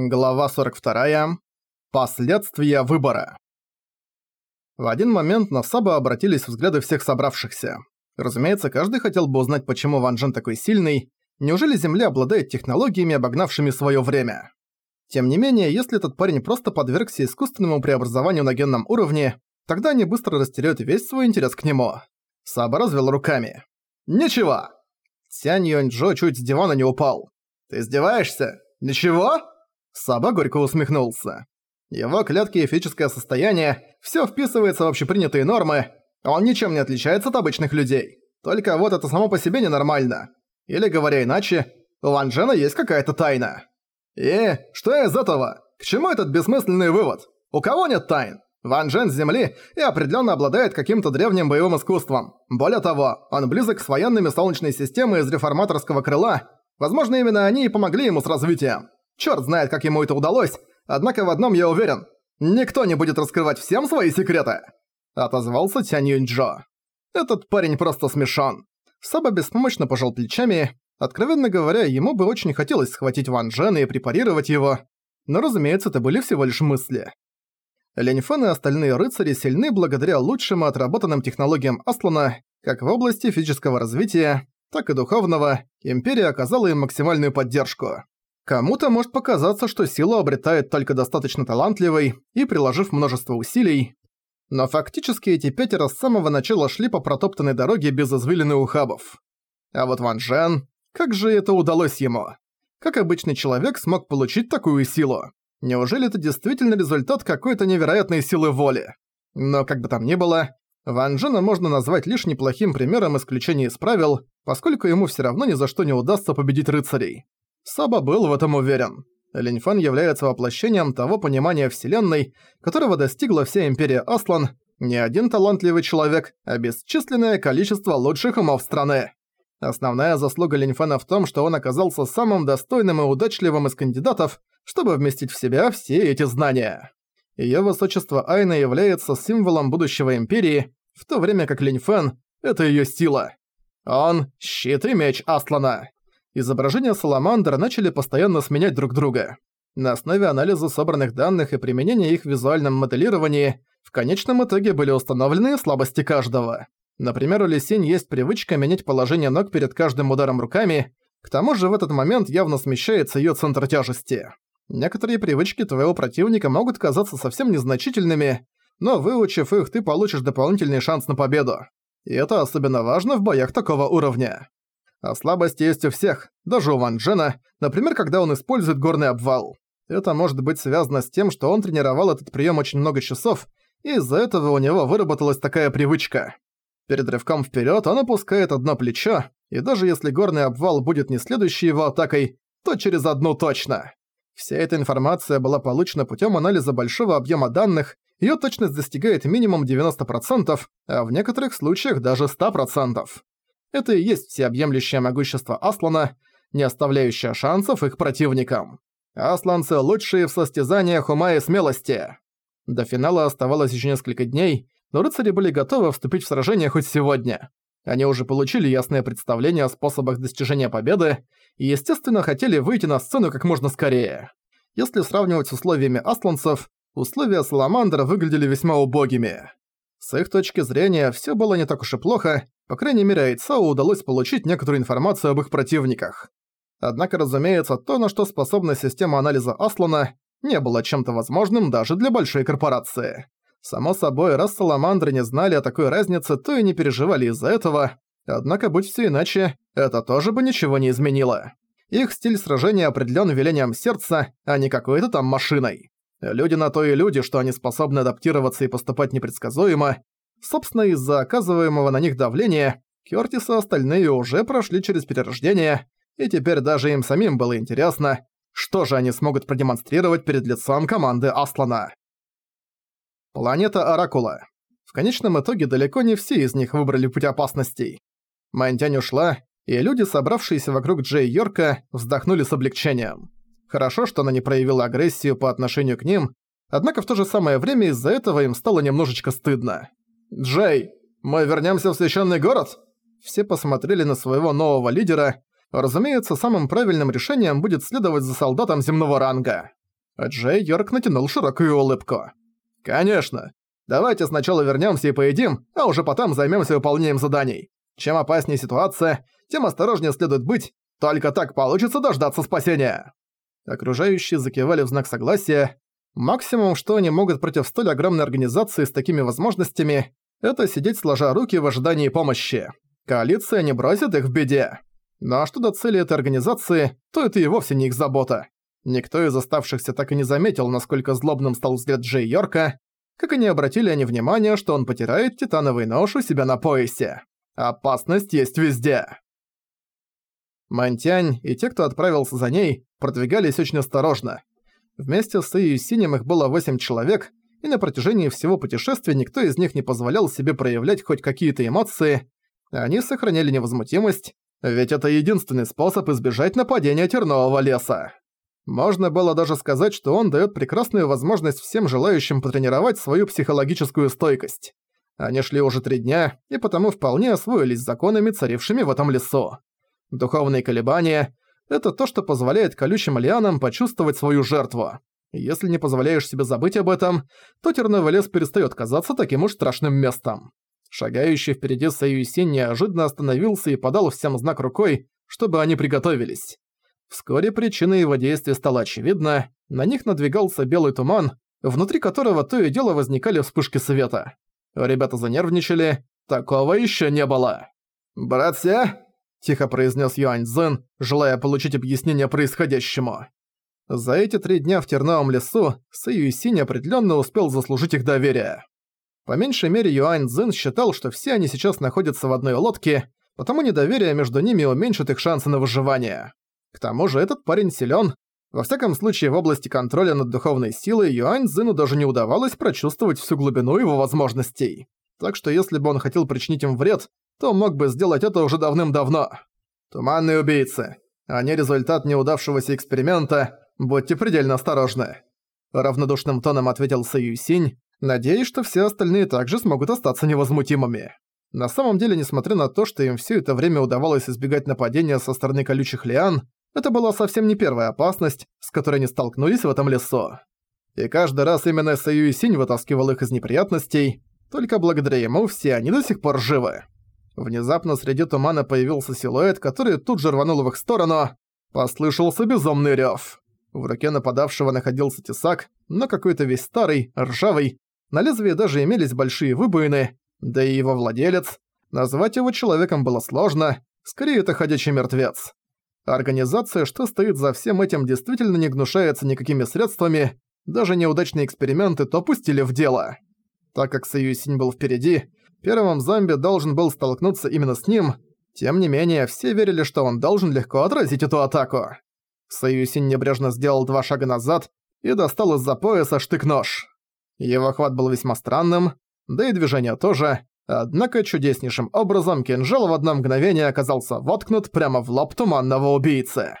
Глава 42. Последствия выбора. В один момент на Саба обратились взгляды всех собравшихся. Разумеется, каждый хотел бы узнать, почему Ван Джен такой сильный. Неужели Земля обладает технологиями, обогнавшими своё время? Тем не менее, если этот парень просто подвергся искусственному преобразованию на генном уровне, тогда они быстро растеряют весь свой интерес к нему. Саба развел руками. «Ничего!» Цянь Юнь Джо чуть с дивана не упал. «Ты издеваешься? Ничего?» Саба горько усмехнулся. Его клетки физическое состояние – все вписывается в общепринятые нормы, он ничем не отличается от обычных людей. Только вот это само по себе ненормально. Или, говоря иначе, у Ван Джена есть какая-то тайна. И что из этого? К чему этот бессмысленный вывод? У кого нет тайн? Ван Джен с Земли и определенно обладает каким-то древним боевым искусством. Более того, он близок с военными Солнечной системы из реформаторского крыла. Возможно, именно они и помогли ему с развитием. Чёрт знает, как ему это удалось, однако в одном я уверен. Никто не будет раскрывать всем свои секреты!» Отозвался Тянь Юньчжо. «Этот парень просто смешон». Саба беспомощно пожал плечами. Откровенно говоря, ему бы очень хотелось схватить Ван Джена и препарировать его. Но, разумеется, это были всего лишь мысли. Леньфен и остальные рыцари сильны благодаря лучшим и отработанным технологиям Аслана, как в области физического развития, так и духовного, Империя оказала им максимальную поддержку. Кому-то может показаться, что силу обретает только достаточно талантливый и приложив множество усилий, но фактически эти пятеро с самого начала шли по протоптанной дороге без извилины ухабов. А вот Ван Джен, как же это удалось ему? Как обычный человек смог получить такую силу? Неужели это действительно результат какой-то невероятной силы воли? Но как бы там ни было, Ван Джена можно назвать лишь неплохим примером исключения из правил, поскольку ему всё равно ни за что не удастся победить рыцарей. Саба был в этом уверен. Линьфан является воплощением того понимания Вселенной, которого достигла вся Империя Аслан, не один талантливый человек, а бесчисленное количество лучших умов страны. Основная заслуга Линьфана в том, что он оказался самым достойным и удачливым из кандидатов, чтобы вместить в себя все эти знания. Её высочество Айна является символом будущего Империи, в то время как Линьфан — это её сила. Он — щит и меч Аслана изображения саламандр начали постоянно сменять друг друга. На основе анализа собранных данных и применения их в визуальном моделировании в конечном итоге были установлены слабости каждого. Например, у Лисинь есть привычка менять положение ног перед каждым ударом руками, к тому же в этот момент явно смещается её центр тяжести. Некоторые привычки твоего противника могут казаться совсем незначительными, но выучив их, ты получишь дополнительный шанс на победу. И это особенно важно в боях такого уровня. А слабости есть у всех, даже у Ван Джена, например, когда он использует горный обвал. Это может быть связано с тем, что он тренировал этот прием очень много часов, и из-за этого у него выработалась такая привычка. Перед рывком вперед он опускает одно плечо, и даже если горный обвал будет не следующей его атакой, то через одну точно. Вся эта информация была получена путем анализа большого объема данных, ее точность достигает минимум 90%, а в некоторых случаях даже 100%. Это и есть всеобъемлющее могущество Аслана, не оставляющее шансов их противникам. Асланцы лучшие в состязаниях ума и смелости. До финала оставалось еще несколько дней, но рыцари были готовы вступить в сражение хоть сегодня. Они уже получили ясное представление о способах достижения победы и, естественно, хотели выйти на сцену как можно скорее. Если сравнивать с условиями асланцев, условия Саламандра выглядели весьма убогими. С их точки зрения, все было не так уж и плохо, по крайней мере, Айцао удалось получить некоторую информацию об их противниках. Однако, разумеется, то, на что способна система анализа Аслана, не было чем-то возможным даже для большой корпорации. Само собой, раз Саламандры не знали о такой разнице, то и не переживали из-за этого. Однако, будь все иначе, это тоже бы ничего не изменило. Их стиль сражения определен велением сердца, а не какой-то там машиной. Люди на то и люди, что они способны адаптироваться и поступать непредсказуемо. Собственно, из-за оказываемого на них давления, Кёртис и остальные уже прошли через перерождение, и теперь даже им самим было интересно, что же они смогут продемонстрировать перед лицом команды Аслана. Планета Оракула. В конечном итоге далеко не все из них выбрали путь опасностей. Мантянь ушла, и люди, собравшиеся вокруг Джей Йорка, вздохнули с облегчением. Хорошо, что она не проявила агрессию по отношению к ним, однако в то же самое время из-за этого им стало немножечко стыдно. «Джей, мы вернёмся в священный город?» Все посмотрели на своего нового лидера. Разумеется, самым правильным решением будет следовать за солдатом земного ранга. Джей Йорк натянул широкую улыбку. «Конечно. Давайте сначала вернёмся и поедим, а уже потом займёмся выполнением заданий. Чем опаснее ситуация, тем осторожнее следует быть, только так получится дождаться спасения». Окружающие закивали в знак согласия. Максимум, что они могут против столь огромной организации с такими возможностями, это сидеть сложа руки в ожидании помощи. Коалиция не бросит их в беде. Ну а что до цели этой организации, то это и вовсе не их забота. Никто из оставшихся так и не заметил, насколько злобным стал взгляд Джей Йорка, как и не обратили они внимания, что он потирает титановый нож у себя на поясе. Опасность есть везде. Мантянь и те, кто отправился за ней, продвигались очень осторожно. Вместе с Ию Синим их было восемь человек, и на протяжении всего путешествия никто из них не позволял себе проявлять хоть какие-то эмоции, они сохраняли невозмутимость, ведь это единственный способ избежать нападения тернового леса. Можно было даже сказать, что он даёт прекрасную возможность всем желающим потренировать свою психологическую стойкость. Они шли уже три дня, и потому вполне освоились законами, царившими в этом лесу. Духовные колебания — это то, что позволяет колючим лианам почувствовать свою жертву. Если не позволяешь себе забыть об этом, то терновый лес перестаёт казаться таким уж страшным местом. Шагающий впереди Саюсин неожиданно остановился и подал всем знак рукой, чтобы они приготовились. Вскоре причина его действия стала очевидна, на них надвигался белый туман, внутри которого то и дело возникали вспышки света. Ребята занервничали, такого еще не было. «Братья!» – тихо произнес Юань Цзэн, желая получить объяснение происходящему. За эти три дня в Терновом лесу Сэй Синь определенно успел заслужить их доверие. По меньшей мере Юань Цзэн считал, что все они сейчас находятся в одной лодке, потому недоверие между ними уменьшит их шансы на выживание. К тому же этот парень силен. Во всяком случае, в области контроля над духовной силой Юань Цзину даже не удавалось прочувствовать всю глубину его возможностей. Так что если бы он хотел причинить им вред, то мог бы сделать это уже давным-давно. Туманные убийцы. Они результат неудавшегося эксперимента, будьте предельно осторожны. Равнодушным тоном ответил Синь, надеясь, что все остальные также смогут остаться невозмутимыми. На самом деле, несмотря на то, что им все это время удавалось избегать нападения со стороны колючих лиан, это была совсем не первая опасность, с которой они столкнулись в этом лесу. И каждый раз именно Саю и Синь вытаскивал их из неприятностей, только благодаря ему все они до сих пор живы. Внезапно среди тумана появился силуэт, который тут же рванул в их сторону. Послышался безумный рёв. В руке нападавшего находился тесак, но какой-то весь старый, ржавый. На лезвии даже имелись большие выбоины, да и его владелец. Назвать его человеком было сложно, скорее это ходячий мертвец. Организация, что стоит за всем этим, действительно не гнушается никакими средствами, даже неудачные эксперименты то пустили в дело. Так как Союзень был впереди, первым зомби должен был столкнуться именно с ним, тем не менее, все верили, что он должен легко отразить эту атаку. Союзень небрежно сделал два шага назад и достал из-за пояса штык-нож. Его хват был весьма странным, да и движение тоже, Однако чудеснейшим образом кинжал в одно мгновение оказался воткнут прямо в лоб туманного убийцы.